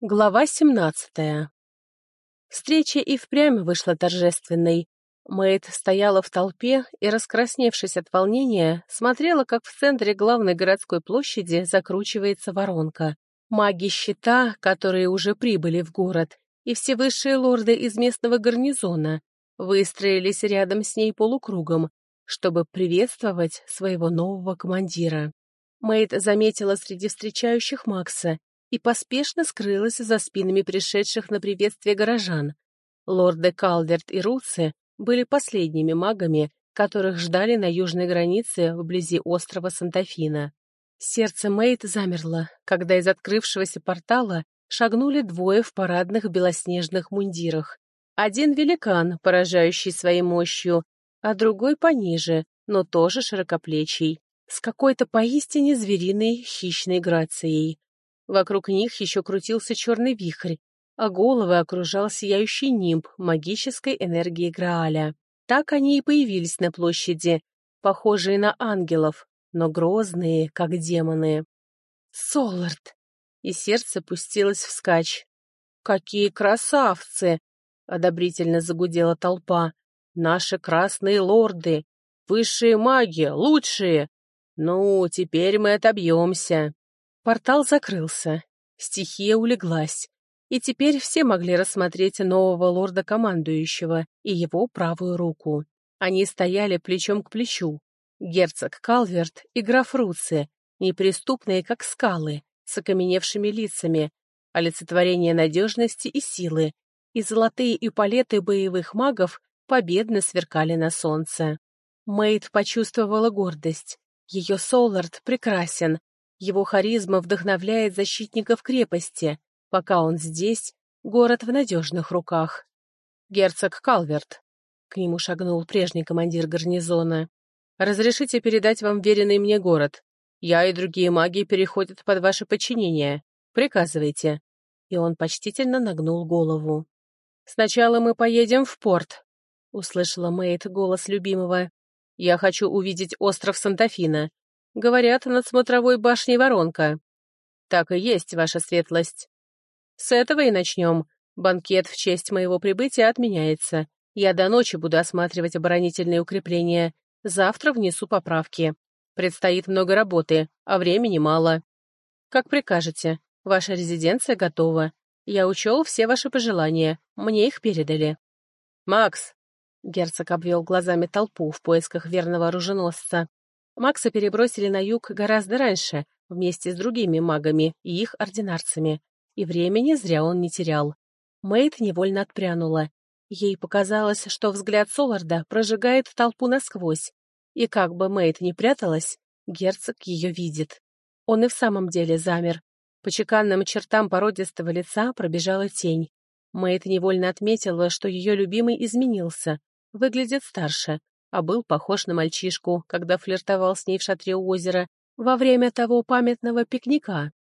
Глава 17. Встреча и впрямь вышла торжественной. Мэйд стояла в толпе и, раскрасневшись от волнения, смотрела, как в центре главной городской площади закручивается воронка. Маги щита, которые уже прибыли в город, и все высшие лорды из местного гарнизона выстроились рядом с ней полукругом, чтобы приветствовать своего нового командира. Мэйд заметила среди встречающих Макса и поспешно скрылась за спинами пришедших на приветствие горожан. Лорды Калверт и Руци были последними магами, которых ждали на южной границе вблизи острова Сантафина. Сердце Мэйд замерло, когда из открывшегося портала шагнули двое в парадных белоснежных мундирах. Один великан, поражающий своей мощью, а другой пониже, но тоже широкоплечий, с какой-то поистине звериной хищной грацией. Вокруг них еще крутился черный вихрь, а головы окружал сияющий нимб магической энергии Грааля. Так они и появились на площади, похожие на ангелов, но грозные, как демоны. «Солард!» И сердце пустилось вскачь. «Какие красавцы!» — одобрительно загудела толпа. «Наши красные лорды! Высшие маги, лучшие! Ну, теперь мы отобьемся!» Портал закрылся, стихия улеглась, и теперь все могли рассмотреть нового лорда-командующего и его правую руку. Они стояли плечом к плечу. Герцог Калверт и граф Руци, неприступные, как скалы, с окаменевшими лицами, олицетворение надежности и силы, и золотые эполеты боевых магов победно сверкали на солнце. Мэйд почувствовала гордость. Ее Солард прекрасен, его харизма вдохновляет защитников крепости. Пока он здесь, город в надежных руках. Герцог Калверт. К нему шагнул прежний командир гарнизона. «Разрешите передать вам веренный мне город. Я и другие маги переходят под ваше подчинение. Приказывайте». И он почтительно нагнул голову. «Сначала мы поедем в порт», — услышала Мэйд голос любимого. «Я хочу увидеть остров Сантафина. Говорят, над смотровой башней воронка. Так и есть, ваша светлость. С этого и начнем. Банкет в честь моего прибытия отменяется. Я до ночи буду осматривать оборонительные укрепления. Завтра внесу поправки. Предстоит много работы, а времени мало. Как прикажете. Ваша резиденция готова. Я учел все ваши пожелания. Мне их передали. Макс! Герцог обвел глазами толпу в поисках верного оруженосца. Макса перебросили на юг гораздо раньше, вместе с другими магами и их ординарцами, и времени зря он не терял. Мэйд невольно отпрянула. Ей показалось, что взгляд Соларда прожигает толпу насквозь, и как бы Мэйд не пряталась, герцог ее видит. Он и в самом деле замер. По чеканным чертам породистого лица пробежала тень. Мэйд невольно отметила, что ее любимый изменился, выглядит старше, а был похож на мальчишку, когда флиртовал с ней в шатре у озера во время того памятного пикника.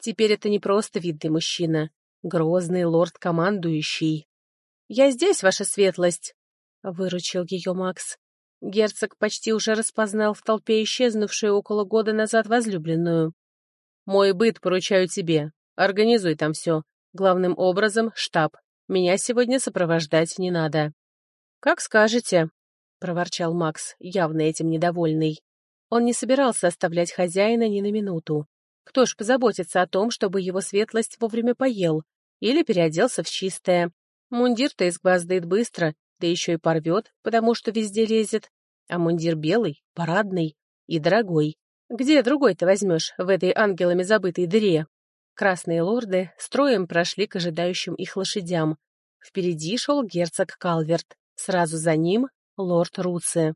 Теперь это не просто видный мужчина, грозный лорд-командующий. «Я здесь, ваша светлость!» — выручил ее Макс. Герцог почти уже распознал в толпе исчезнувшую около года назад возлюбленную. «Мой быт поручаю тебе. Организуй там все. Главным образом — штаб. Меня сегодня сопровождать не надо». «Как скажете», — проворчал Макс, явно этим недовольный. Он не собирался оставлять хозяина ни на минуту. Кто ж позаботится о том, чтобы его светлость вовремя поел или переоделся в чистое? Мундир-то изгваздает быстро, да еще и порвет, потому что везде лезет. А мундир белый, парадный и дорогой. Где другой ты возьмешь в этой ангелами забытой дыре? Красные лорды строем прошли к ожидающим их лошадям. Впереди шел герцог Калверт, сразу за ним лорд Руце.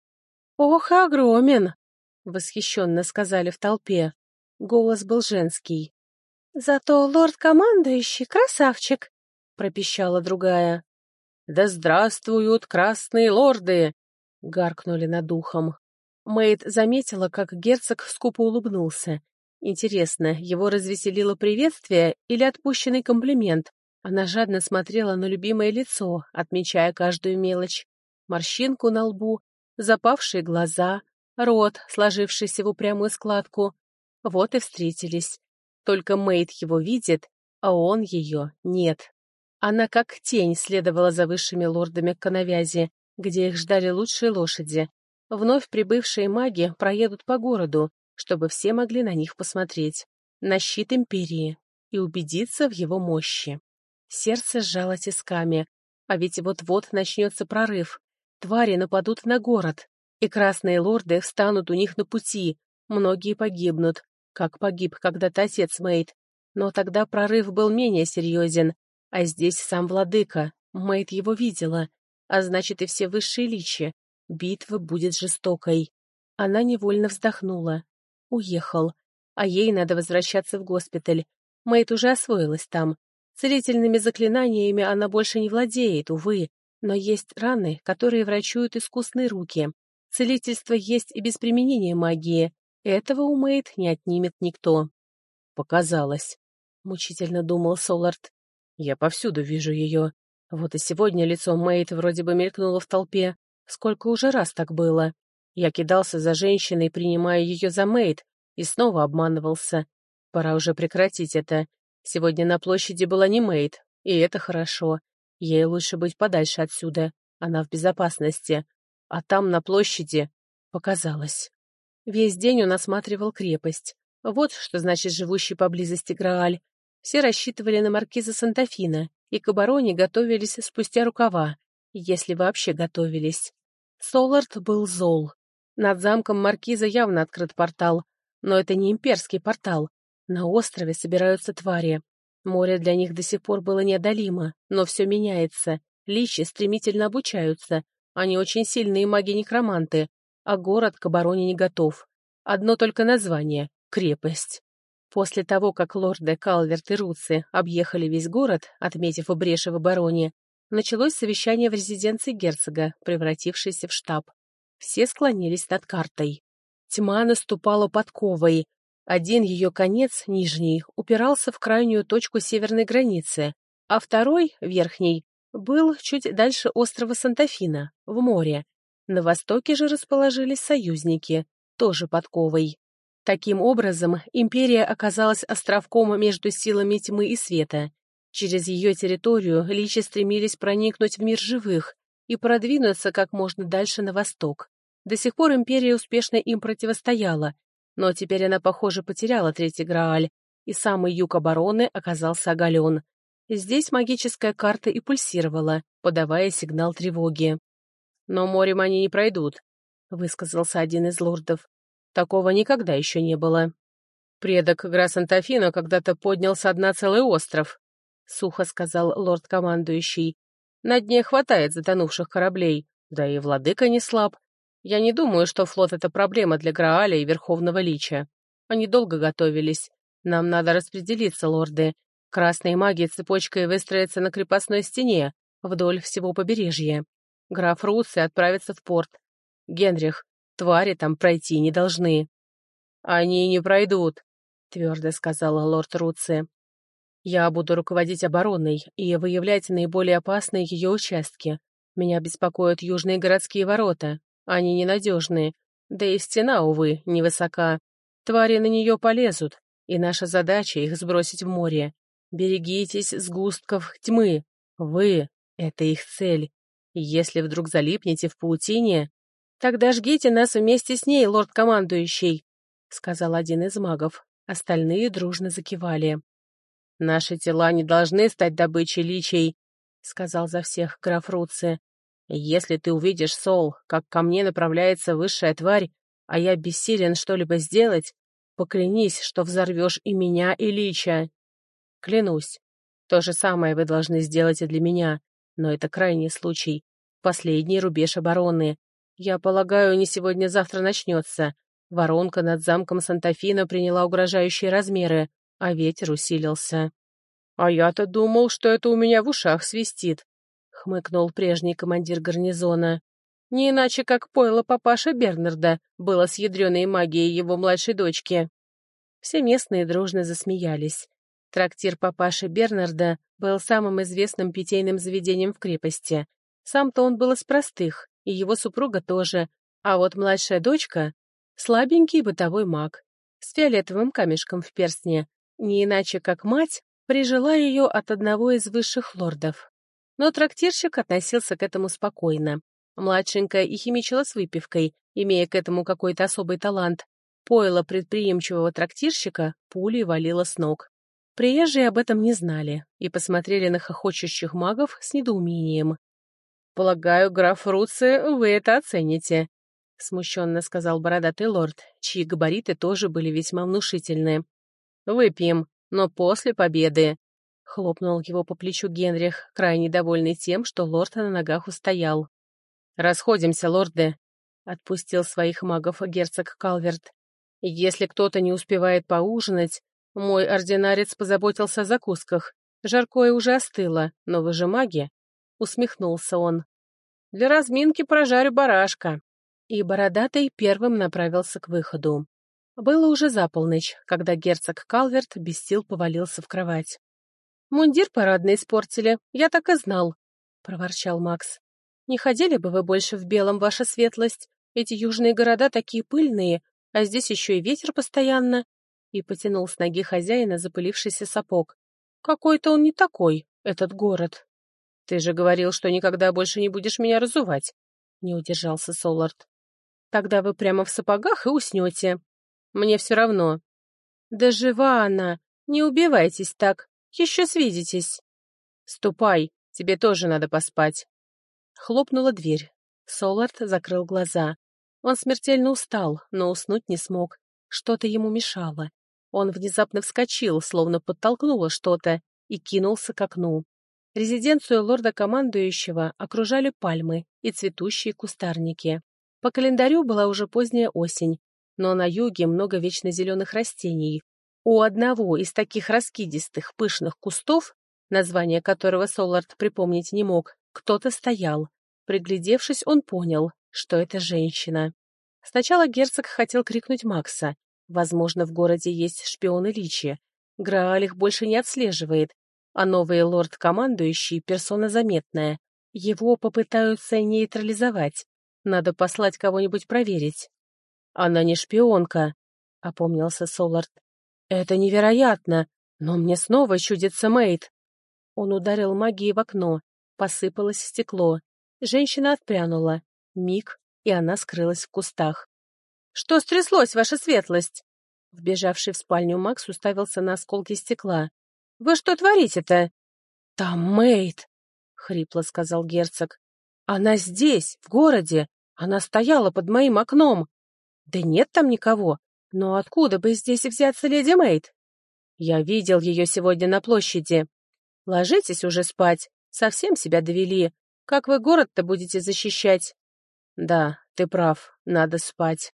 «Ох, огромен!» — восхищенно сказали в толпе. Голос был женский. «Зато лорд-командующий красавчик!» — пропищала другая. «Да здравствуют красные лорды!» — гаркнули над духом. Мэйд заметила, как герцог скупо улыбнулся. Интересно, его развеселило приветствие или отпущенный комплимент? Она жадно смотрела на любимое лицо, отмечая каждую мелочь морщинку на лбу, запавшие глаза, рот, сложившийся в упрямую складку. Вот и встретились. Только Мэйд его видит, а он ее нет. Она как тень следовала за высшими лордами к коновязи, где их ждали лучшие лошади. Вновь прибывшие маги проедут по городу, чтобы все могли на них посмотреть, на щит Империи, и убедиться в его мощи. Сердце сжало тисками, а ведь вот-вот начнется прорыв. Твари нападут на город, и красные лорды встанут у них на пути, многие погибнут, как погиб когда-то отец Мэйд. Но тогда прорыв был менее серьезен, а здесь сам владыка, Мэйд его видела, а значит и все высшие личи. Битва будет жестокой. Она невольно вздохнула. Уехал. А ей надо возвращаться в госпиталь. Мэйд уже освоилась там. Целительными заклинаниями она больше не владеет, увы, но есть раны, которые врачуют искусные руки. Целительство есть и без применения магии. Этого у Мэйд не отнимет никто. Показалось. Мучительно думал Солард. Я повсюду вижу ее. Вот и сегодня лицо Мэйд вроде бы мелькнуло в толпе. Сколько уже раз так было. Я кидался за женщиной, принимая ее за Мэйд, и снова обманывался. Пора уже прекратить это. Сегодня на площади была не Мэйд, и это хорошо. Ей лучше быть подальше отсюда. Она в безопасности. А там, на площади, показалось. Весь день он осматривал крепость. Вот что значит живущий поблизости Грааль. Все рассчитывали на маркиза Сантафина, и к обороне готовились спустя рукава, если вообще готовились. Солард был зол. Над замком маркиза явно открыт портал, но это не имперский портал. На острове собираются твари. Море для них до сих пор было неодолимо, но все меняется. Личи стремительно обучаются. Они очень сильные маги-некроманты, а город к обороне не готов. Одно только название — крепость. После того, как лорды Калверт и Руци объехали весь город, отметив бреши в обороне, началось совещание в резиденции герцога, превратившееся в штаб. Все склонились над картой. Тьма наступала подковой, один ее конец, нижний, упирался в крайнюю точку северной границы, а второй, верхний, был чуть дальше острова Сантафина, в море. На востоке же расположились союзники, тоже подковой. Таким образом, империя оказалась островком между силами тьмы и света. Через ее территорию личи стремились проникнуть в мир живых и продвинуться как можно дальше на восток. До сих пор империя успешно им противостояла, но теперь она, похоже, потеряла третий Грааль, и самый юг обороны оказался оголен. Здесь магическая карта и пульсировала, подавая сигнал тревоги. «Но морем они не пройдут», — высказался один из лордов. «Такого никогда еще не было». «Предок Гра-Сантафина когда-то поднял со дна целый остров», — сухо сказал лорд-командующий. «На дне хватает затонувших кораблей, да и владыка не слаб. Я не думаю, что флот — это проблема для Грааля и Верховного Лича. Они долго готовились. Нам надо распределиться, лорды. Красные маги цепочкой выстроятся на крепостной стене вдоль всего побережья. Граф Руци отправится в порт. Генрих, твари там пройти не должны. Они не пройдут, твердо сказала лорд Руци. Я буду руководить обороной и выявлять наиболее опасные ее участки. Меня беспокоят южные городские ворота, они ненадежные, да и стена, увы, невысока. Твари на нее полезут, и наша задача их сбросить в море. Берегитесь сгустков тьмы. Вы — это их цель. Если вдруг залипнете в паутине, тогда жгите нас вместе с ней, лорд-командующий, — сказал один из магов. Остальные дружно закивали. «Наши тела не должны стать добычей личей», — сказал за всех граф Руци. Если ты увидишь, Сол, как ко мне направляется высшая тварь, а я бессилен что-либо сделать, поклянись, что взорвешь и меня, и Лича. Клянусь. То же самое вы должны сделать и для меня, но это крайний случай. Последний рубеж обороны. Я полагаю, не сегодня-завтра начнется. Воронка над замком Сантафина приняла угрожающие размеры, а ветер усилился. А я-то думал, что это у меня в ушах свистит, — хмыкнул прежний командир гарнизона. «Не иначе, как пойло папаша Бернарда было с ядреной магией его младшей дочки». Все местные дружно засмеялись. Трактир папаши Бернарда был самым известным питейным заведением в крепости. Сам-то он был из простых, и его супруга тоже, а вот младшая дочка — слабенький бытовой маг, с фиолетовым камешком в перстне, не иначе как мать Прижила ее от одного из высших лордов. Но трактирщик относился к этому спокойно. Младшенькая и химичила с выпивкой, имея к этому какой-то особый талант. Пойло предприимчивого трактирщика пулей валила с ног. Приезжие об этом не знали и посмотрели на хохочущих магов с недоумением. «Полагаю, граф Руци, вы это оцените», — смущенно сказал бородатый лорд, чьи габариты тоже были весьма внушительные. «Выпьем, но после победы», — хлопнул его по плечу Генрих, крайне довольный тем, что лорд на ногах устоял. «Расходимся, лорды», — отпустил своих магов герцог Калверт. «Если кто-то не успевает поужинать, мой ординарец позаботился о закусках. Жаркое уже остыло, но вы же маги», — усмехнулся он. «Для разминки прожарю барашка». И Бородатый первым направился к выходу. Было уже за полночь, когда герцог Калверт без сил повалился в кровать. «Мундир парадный испортили, я так и знал», — проворчал Макс. «Не ходили бы вы больше в белом, ваша светлость? Эти южные города такие пыльные, а здесь еще и ветер постоянно». И потянул с ноги хозяина запылившийся сапог. «Какой-то он не такой, этот город». «Ты же говорил, что никогда больше не будешь меня разувать», — не удержался Солард. «Тогда вы прямо в сапогах и уснете. Мне все равно». «Да жива она! Не убивайтесь так, еще свидитесь». «Ступай, тебе тоже надо поспать». Хлопнула дверь. Солард закрыл глаза. Он смертельно устал, но уснуть не смог. Что-то ему мешало. Он внезапно вскочил, словно подтолкнуло что-то, и кинулся к окну. Резиденцию лорда-командующего окружали пальмы и цветущие кустарники. По календарю была уже поздняя осень, но на юге много вечно зеленых растений. У одного из таких раскидистых, пышных кустов, название которого Солард припомнить не мог, кто-то стоял. Приглядевшись, он понял, что это женщина. Сначала герцог хотел крикнуть Макса. Возможно, в городе есть шпионы Личи. Грааль их больше не отслеживает, а новый лорд-командующий — персона заметная. Его попытаются нейтрализовать. Надо послать кого-нибудь проверить. «Она не шпионка», — опомнился Солард. «Это невероятно, но мне снова чудится Мэйд». Он ударил магией в окно, Посыпалось стекло. Женщина отпрянула. Миг, и она скрылась в кустах. «Что стряслось, ваша светлость?» Вбежавший в спальню Макс уставился на осколки стекла. «Вы что творите-то?» «Там Мэйд!» — хрипло сказал герцог. «Она здесь, в городе. Она стояла под моим окном. Да нет там никого. Но откуда бы здесь взяться леди Мэйд?» «Я видел ее сегодня на площади. Ложитесь уже спать. Совсем себя довели. Как вы город-то будете защищать? Да, ты прав, надо спать.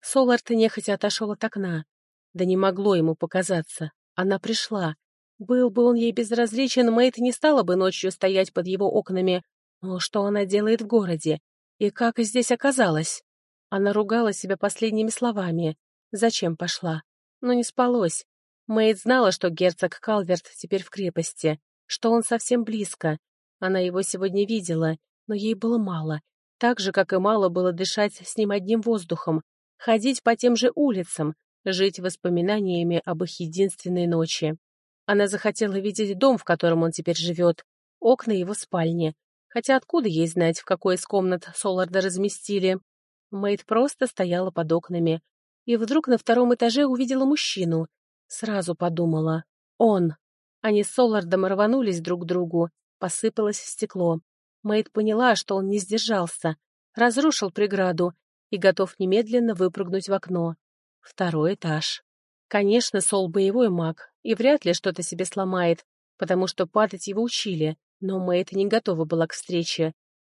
Солард нехотя отошел от окна. Да не могло ему показаться. Она пришла. Был бы он ей безразличен, Мэйд не стала бы ночью стоять под его окнами. Но что она делает в городе? И как здесь оказалась? Она ругала себя последними словами. Зачем пошла? Но не спалось. Мэйд знала, что герцог Калверт теперь в крепости что он совсем близко. Она его сегодня видела, но ей было мало. Так же, как и мало было дышать с ним одним воздухом, ходить по тем же улицам, жить воспоминаниями об их единственной ночи. Она захотела видеть дом, в котором он теперь живет, окна его спальни. Хотя откуда ей знать, в какой из комнат Соларда разместили? Мэйд просто стояла под окнами. И вдруг на втором этаже увидела мужчину. Сразу подумала. Он. Они с Солардом рванулись друг к другу, посыпалось стекло. Мэйд поняла, что он не сдержался, разрушил преграду и готов немедленно выпрыгнуть в окно. Второй этаж. Конечно, Сол боевой маг и вряд ли что-то себе сломает, потому что падать его учили, но Мэйд не готова была к встрече.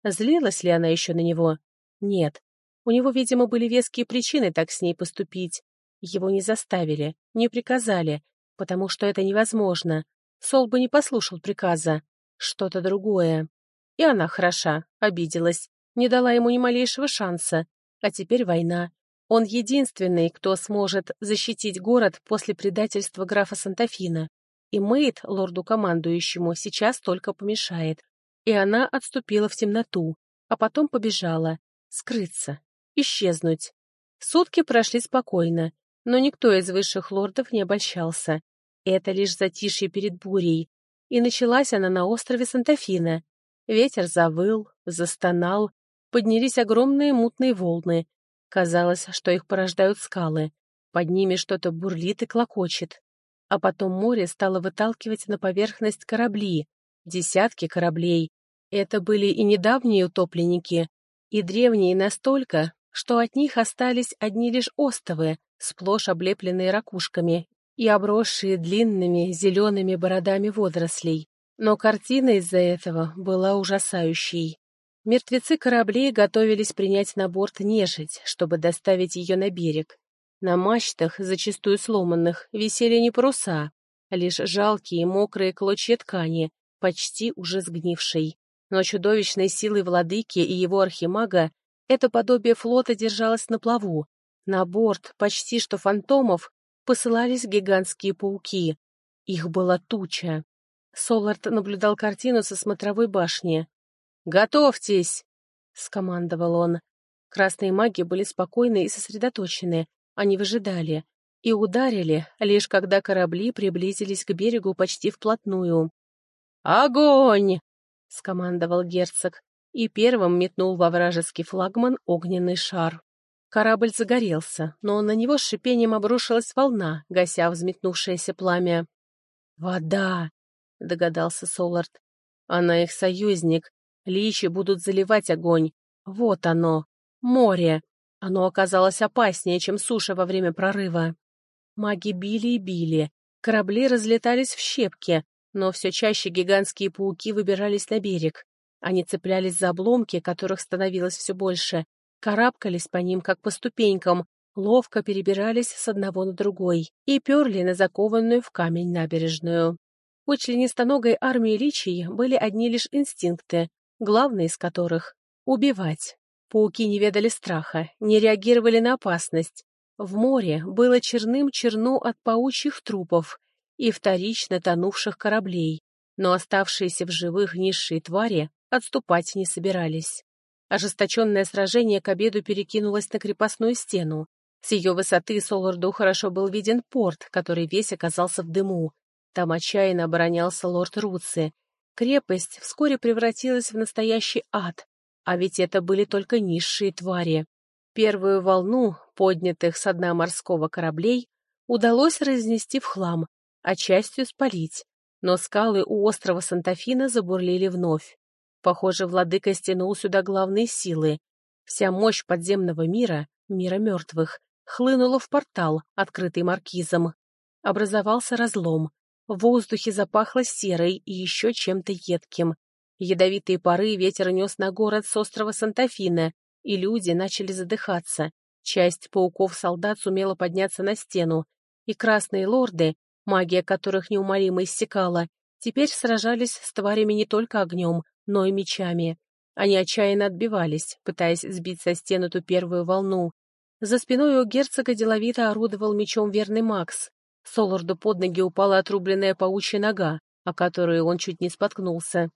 Злилась ли она еще на него? Нет. У него, видимо, были веские причины так с ней поступить. Его не заставили, не приказали, потому что это невозможно. Сол бы не послушал приказа. Что-то другое. И она хороша, обиделась, не дала ему ни малейшего шанса. А теперь война. Он единственный, кто сможет защитить город после предательства графа Сантафина. И Мэйд, лорду-командующему, сейчас только помешает. И она отступила в темноту, а потом побежала. Скрыться. Исчезнуть. Сутки прошли спокойно, но никто из высших лордов не обольщался. Это лишь затишье перед бурей. И началась она на острове Сантафина. Ветер завыл, застонал, поднялись огромные мутные волны. Казалось, что их порождают скалы. Под ними что-то бурлит и клокочет. А потом море стало выталкивать на поверхность корабли. Десятки кораблей. Это были и недавние утопленники, и древние настолько, что от них остались одни лишь остовы, сплошь облепленные ракушками и обросшие длинными зелеными бородами водорослей. Но картина из-за этого была ужасающей. Мертвецы кораблей готовились принять на борт нежить, чтобы доставить ее на берег. На мачтах, зачастую сломанных, висели не паруса, а лишь жалкие мокрые клочья ткани, почти уже сгнившей. Но чудовищной силой владыки и его архимага это подобие флота держалось на плаву. На борт, почти что фантомов, посылались гигантские пауки. Их была туча. Солард наблюдал картину со смотровой башни. «Готовьтесь!» — скомандовал он. Красные маги были спокойны и сосредоточены. Они выжидали. И ударили, лишь когда корабли приблизились к берегу почти вплотную. «Огонь!» — скомандовал герцог и первым метнул во вражеский флагман огненный шар. Корабль загорелся, но на него с шипением обрушилась волна, гася взметнувшееся пламя. «Вода!» — догадался Солард. «Она их союзник. Личи будут заливать огонь. Вот оно. Море. Оно оказалось опаснее, чем суша во время прорыва. Маги били и били. Корабли разлетались в щепки, но все чаще гигантские пауки выбирались на берег. Они цеплялись за обломки, которых становилось все больше, карабкались по ним, как по ступенькам, ловко перебирались с одного на другой и перли на закованную в камень набережную. У членистоногой армии личий были одни лишь инстинкты, главный из которых — убивать. Пауки не ведали страха, не реагировали на опасность. В море было черным черно от паучьих трупов и вторично тонувших кораблей, но оставшиеся в живых низшие твари отступать не собирались. Ожесточенное сражение к обеду перекинулось на крепостную стену. С ее высоты Соларду хорошо был виден порт, который весь оказался в дыму. Там отчаянно оборонялся лорд Руци. Крепость вскоре превратилась в настоящий ад, а ведь это были только низшие твари. Первую волну, поднятых с дна морского кораблей, удалось разнести в хлам, а частью спалить, но скалы у острова Сантафина забурлили вновь. Похоже, владыка стянул сюда главные силы. Вся мощь подземного мира, мира мертвых, хлынула в портал, открытый маркизом. Образовался разлом. В воздухе запахло серой и еще чем-то едким. Ядовитые пары ветер нес на город с острова Сантафина, и люди начали задыхаться. Часть пауков-солдат сумела подняться на стену, и красные лорды, магия которых неумолимо иссякала, теперь сражались с тварями не только огнем, но и мечами. Они отчаянно отбивались, пытаясь сбить со стены ту первую волну. За спиной у герцога деловито орудовал мечом верный Макс. Соларду под ноги упала отрубленная паучья нога, о которую он чуть не споткнулся.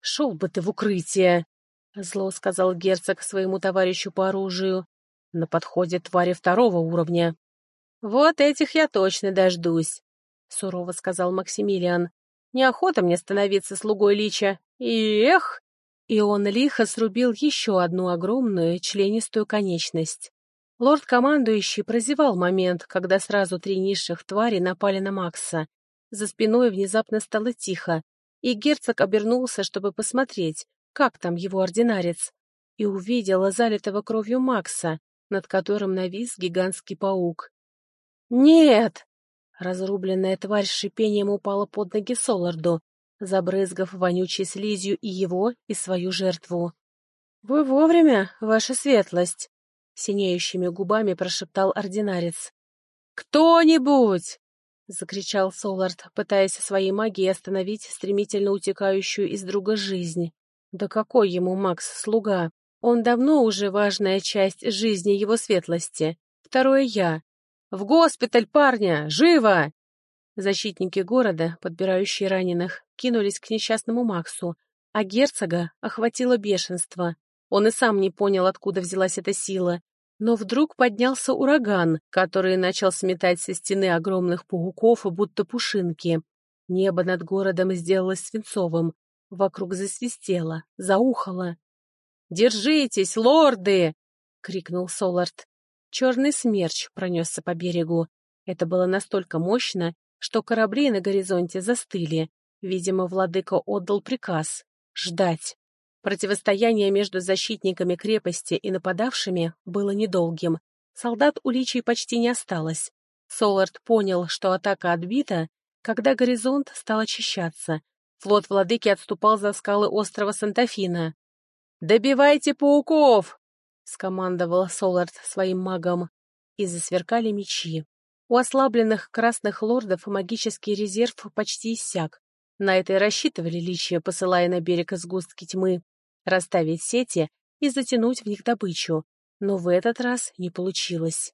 «Шел бы ты в укрытие!» — зло сказал герцог своему товарищу по оружию. «На подходе твари второго уровня». «Вот этих я точно дождусь», — сурово сказал Максимилиан. «Неохота мне становиться слугой лича. И эх!» И он лихо срубил еще одну огромную членистую конечность. Лорд-командующий прозевал момент, когда сразу три низших твари напали на Макса. За спиной внезапно стало тихо, и герцог обернулся, чтобы посмотреть, как там его ординарец, и увидел залитого кровью Макса, над которым навис гигантский паук. «Нет!» Разрубленная тварь с шипением упала под ноги Соларду, забрызгав вонючей слизью и его, и свою жертву. «Вы вовремя, ваша светлость!» — синеющими губами прошептал ординарец. «Кто-нибудь!» — закричал Солард, пытаясь своей магией остановить стремительно утекающую из друга жизнь. «Да какой ему Макс слуга? Он давно уже важная часть жизни его светлости. Второе я. В госпиталь, парня! Живо!» Защитники города, подбирающие раненых, кинулись к несчастному Максу, а герцога охватило бешенство. Он и сам не понял, откуда взялась эта сила. Но вдруг поднялся ураган, который начал сметать со стены огромных пауков, будто пушинки. Небо над городом сделалось свинцовым. Вокруг засвистело, заухало. «Держитесь, лорды!» — крикнул Солард. Черный смерч пронесся по берегу. Это было настолько мощно, что корабли на горизонте застыли. Видимо, владыка отдал приказ — ждать. Противостояние между защитниками крепости и нападавшими было недолгим. Солдат у Личий почти не осталось. Солард понял, что атака отбита, когда горизонт стал очищаться. Флот владыки отступал за скалы острова Сантафина. «Добивайте пауков!» — скомандовал Солард своим магом. И засверкали мечи. У ослабленных красных лордов магический резерв почти иссяк. На это и рассчитывали личия, посылая на берег сгустки тьмы, расставить сети и затянуть в них добычу. Но в этот раз не получилось.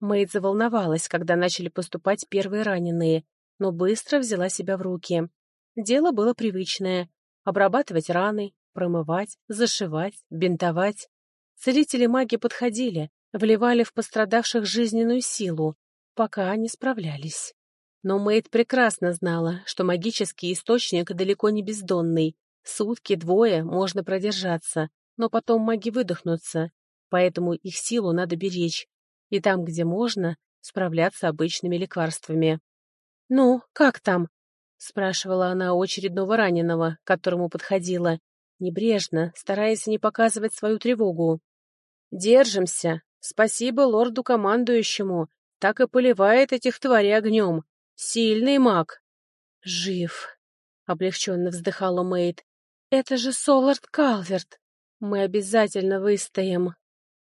Мэйд заволновалась, когда начали поступать первые раненые, но быстро взяла себя в руки. Дело было привычное — обрабатывать раны, промывать, зашивать, бинтовать. Целители маги подходили, вливали в пострадавших жизненную силу, пока они справлялись. Но Мэйд прекрасно знала, что магический источник далеко не бездонный. Сутки-двое можно продержаться, но потом маги выдохнутся, поэтому их силу надо беречь. И там, где можно, справляться обычными лекарствами. «Ну, как там?» — спрашивала она очередного раненого, к которому подходила, небрежно, стараясь не показывать свою тревогу. «Держимся. Спасибо лорду-командующему так и поливает этих тварей огнем. Сильный маг. Жив. Облегченно вздыхала Мэйд. Это же Солард Калверт. Мы обязательно выстоим.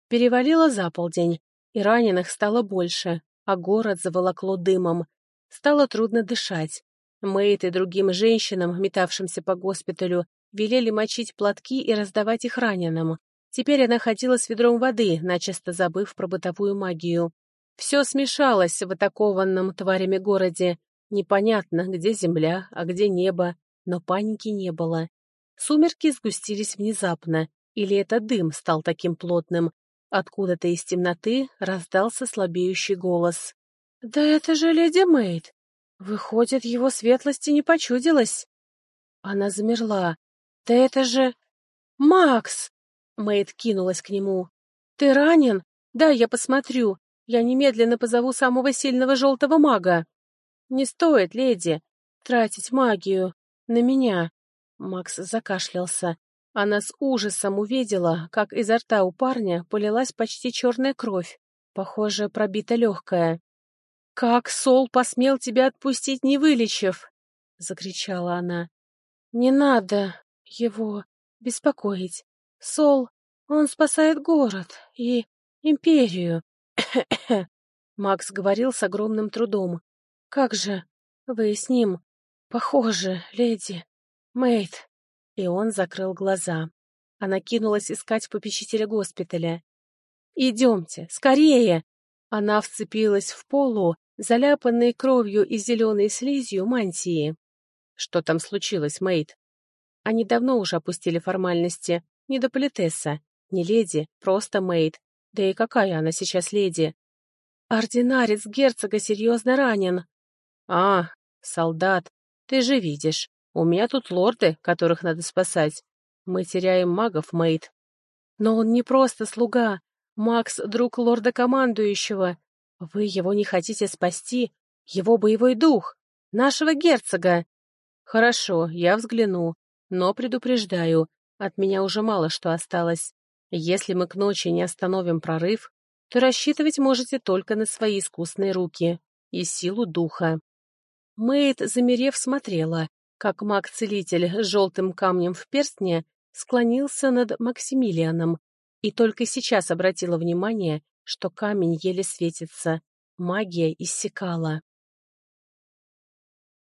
Перевалило за полдень, и раненых стало больше, а город заволокло дымом. Стало трудно дышать. Мэйд и другим женщинам, метавшимся по госпиталю, велели мочить платки и раздавать их раненым. Теперь она ходила с ведром воды, начисто забыв про бытовую магию. Все смешалось в атакованном тварями городе. Непонятно, где земля, а где небо, но паники не было. Сумерки сгустились внезапно, или это дым стал таким плотным. Откуда-то из темноты раздался слабеющий голос. «Да это же леди Мэйд! Выходит, его светлости не почудилось!» Она замерла. «Да это же... Макс!» Мэйд кинулась к нему. «Ты ранен? Да, я посмотрю. Я немедленно позову самого сильного желтого мага. Не стоит, леди, тратить магию на меня. Макс закашлялся. Она с ужасом увидела, как изо рта у парня полилась почти черная кровь, похоже, пробита легкая. «Как Сол посмел тебя отпустить, не вылечив?» — закричала она. «Не надо его беспокоить. Сол, он спасает город и империю. Макс говорил с огромным трудом. «Как же? Вы с ним? Похоже, леди. Мэйд». И он закрыл глаза. Она кинулась искать попечителя госпиталя. «Идемте, скорее!» Она вцепилась в полу, заляпанной кровью и зеленой слизью мантии. «Что там случилось, Мэйд?» Они давно уже опустили формальности. Не до политесса. Не леди, просто Мэйд. Да и какая она сейчас леди? Ординарец герцога серьезно ранен. А, солдат, ты же видишь, у меня тут лорды, которых надо спасать. Мы теряем магов, Мэйд. Но он не просто слуга. Макс — друг лорда-командующего. Вы его не хотите спасти. Его боевой дух. Нашего герцога. Хорошо, я взгляну. Но предупреждаю, от меня уже мало что осталось. Если мы к ночи не остановим прорыв, то рассчитывать можете только на свои искусные руки и силу духа. Мэйд, замерев, смотрела, как маг-целитель с желтым камнем в перстне склонился над Максимилианом, и только сейчас обратила внимание, что камень еле светится, магия иссякала.